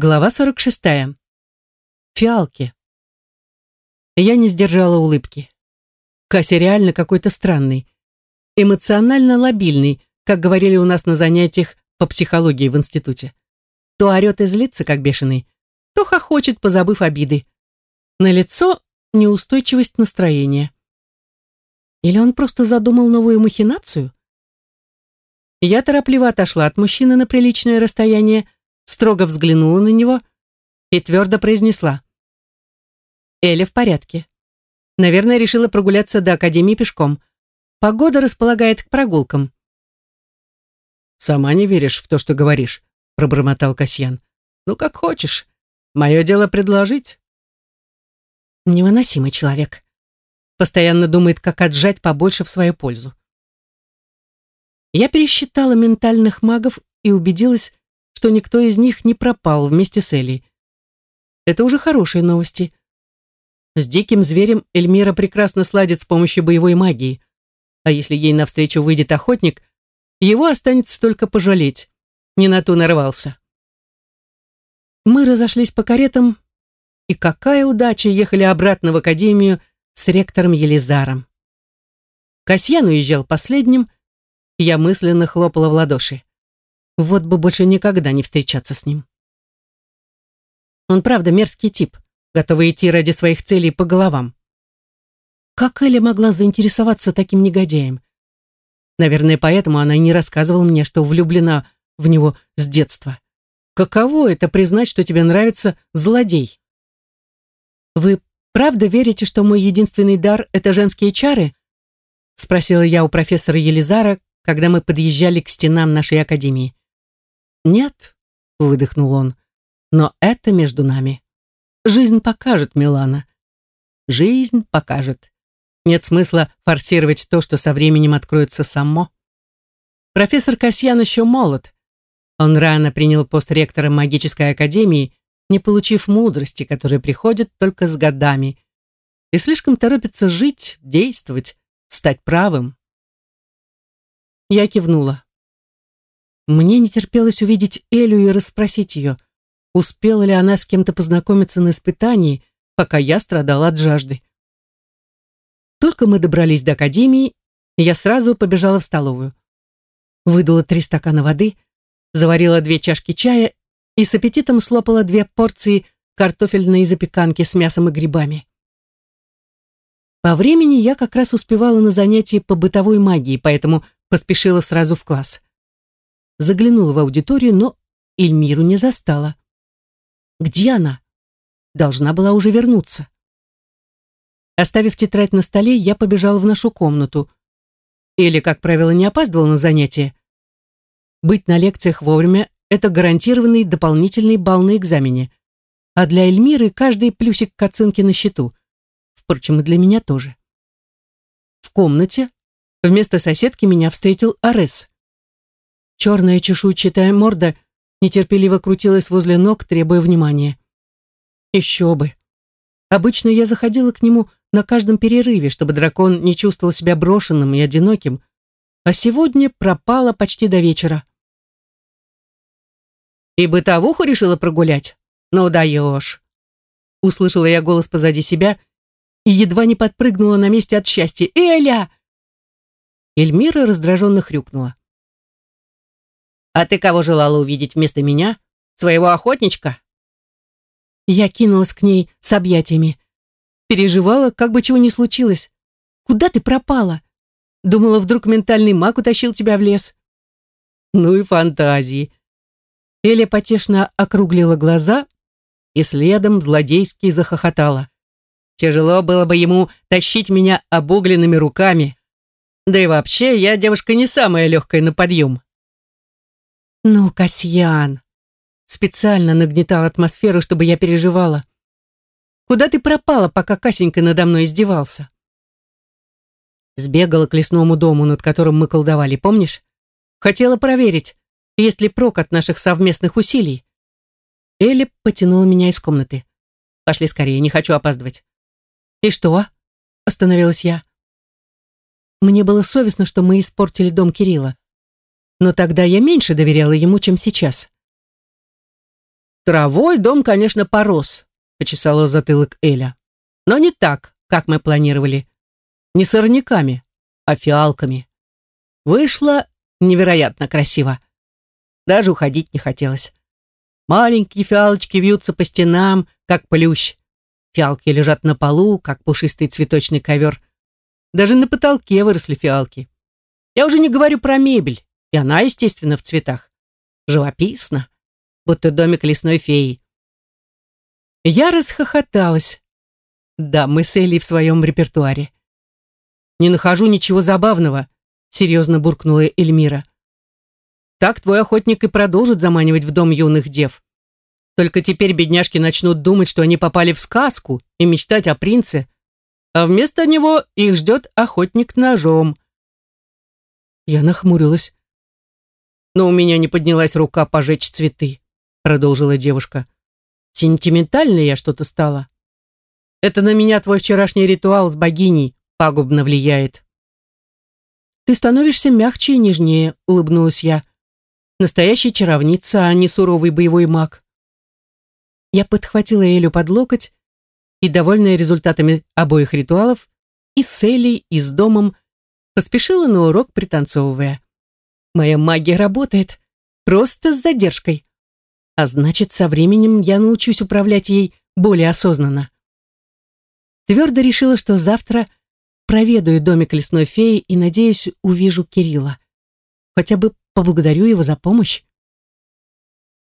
Глава 46. Фиалки. Я не сдержала улыбки. Кася реально какой-то странный. Эмоционально лобильный, как говорили у нас на занятиях по психологии в институте. То орет и злится, как бешеный, то хохочет, позабыв обиды. На лицо неустойчивость настроения. Или он просто задумал новую махинацию? Я торопливо отошла от мужчины на приличное расстояние, строго взглянула на него и твердо произнесла. Эля в порядке. Наверное, решила прогуляться до Академии пешком. Погода располагает к прогулкам. «Сама не веришь в то, что говоришь», — пробормотал Касьян. «Ну, как хочешь. Мое дело предложить». Невыносимый человек. Постоянно думает, как отжать побольше в свою пользу. Я пересчитала ментальных магов и убедилась, что никто из них не пропал вместе с Элей. Это уже хорошие новости. С диким зверем Эльмира прекрасно сладит с помощью боевой магии. А если ей навстречу выйдет охотник, его останется только пожалеть. Не на ту нарвался. Мы разошлись по каретам, и какая удача ехали обратно в академию с ректором Елизаром. Касьян уезжал последним, я мысленно хлопала в ладоши. Вот бы больше никогда не встречаться с ним. Он правда мерзкий тип, готовый идти ради своих целей по головам. Как Эля могла заинтересоваться таким негодяем? Наверное, поэтому она и не рассказывала мне, что влюблена в него с детства. Каково это признать, что тебе нравится злодей? Вы правда верите, что мой единственный дар — это женские чары? Спросила я у профессора Елизара, когда мы подъезжали к стенам нашей академии. «Нет», — выдохнул он, — «но это между нами. Жизнь покажет, Милана. Жизнь покажет. Нет смысла форсировать то, что со временем откроется само. Профессор Касьян еще молод. Он рано принял пост ректора магической академии, не получив мудрости, которая приходит только с годами, и слишком торопится жить, действовать, стать правым. Я кивнула. Мне не терпелось увидеть Элю и расспросить ее, успела ли она с кем-то познакомиться на испытании, пока я страдала от жажды. Только мы добрались до академии, я сразу побежала в столовую. Выдала три стакана воды, заварила две чашки чая и с аппетитом слопала две порции картофельной запеканки с мясом и грибами. По времени я как раз успевала на занятия по бытовой магии, поэтому поспешила сразу в класс заглянула в аудиторию, но Эльмиру не застала. Где она? Должна была уже вернуться. Оставив тетрадь на столе, я побежала в нашу комнату. Или, как правило, не опаздывала на занятия. Быть на лекциях вовремя – это гарантированный дополнительный балл на экзамене. А для Эльмиры каждый плюсик к оценке на счету. Впрочем, и для меня тоже. В комнате вместо соседки меня встретил Арес. Черная чешуйчатая морда нетерпеливо крутилась возле ног, требуя внимания. Еще бы. Обычно я заходила к нему на каждом перерыве, чтобы дракон не чувствовал себя брошенным и одиноким, а сегодня пропала почти до вечера. «И бытовуху решила прогулять? Ну, даешь!» Услышала я голос позади себя и едва не подпрыгнула на месте от счастья. «Эля!» Эльмира раздраженно хрюкнула. А ты кого желала увидеть вместо меня? Своего охотничка?» Я кинулась к ней с объятиями. Переживала, как бы чего ни случилось. «Куда ты пропала?» Думала, вдруг ментальный маг утащил тебя в лес. Ну и фантазии. Эля потешно округлила глаза и следом злодейски захохотала. Тяжело было бы ему тащить меня обугленными руками. Да и вообще, я девушка не самая легкая на подъем. «Ну, Касьян!» Специально нагнетал атмосферу, чтобы я переживала. «Куда ты пропала, пока Касенька надо мной издевался?» Сбегала к лесному дому, над которым мы колдовали, помнишь? Хотела проверить, есть ли прок от наших совместных усилий. Элли потянула меня из комнаты. «Пошли скорее, не хочу опаздывать». «И что?» — остановилась я. Мне было совестно, что мы испортили дом Кирилла но тогда я меньше доверяла ему, чем сейчас. Травой дом, конечно, порос, почесала затылок Эля. Но не так, как мы планировали. Не сорняками, а фиалками. Вышло невероятно красиво. Даже уходить не хотелось. Маленькие фиалочки вьются по стенам, как плющ. Фиалки лежат на полу, как пушистый цветочный ковер. Даже на потолке выросли фиалки. Я уже не говорю про мебель, и она, естественно, в цветах. Живописно, будто домик лесной феи. Я расхохоталась. Да, мы с Элли в своем репертуаре. «Не нахожу ничего забавного», — серьезно буркнула Эльмира. «Так твой охотник и продолжит заманивать в дом юных дев. Только теперь бедняжки начнут думать, что они попали в сказку и мечтать о принце, а вместо него их ждет охотник с ножом». Я нахмурилась. «Но у меня не поднялась рука пожечь цветы», — продолжила девушка. «Сентиментальной я что-то стала. Это на меня твой вчерашний ритуал с богиней пагубно влияет. «Ты становишься мягче и нежнее», — улыбнулась я. «Настоящая чаровница, а не суровый боевой маг». Я подхватила Элю под локоть и, довольная результатами обоих ритуалов, и с Элей, и с домом, поспешила на урок, пританцовывая. «Моя магия работает, просто с задержкой. А значит, со временем я научусь управлять ей более осознанно». Твердо решила, что завтра проведаю домик лесной феи и, надеюсь, увижу Кирилла. Хотя бы поблагодарю его за помощь.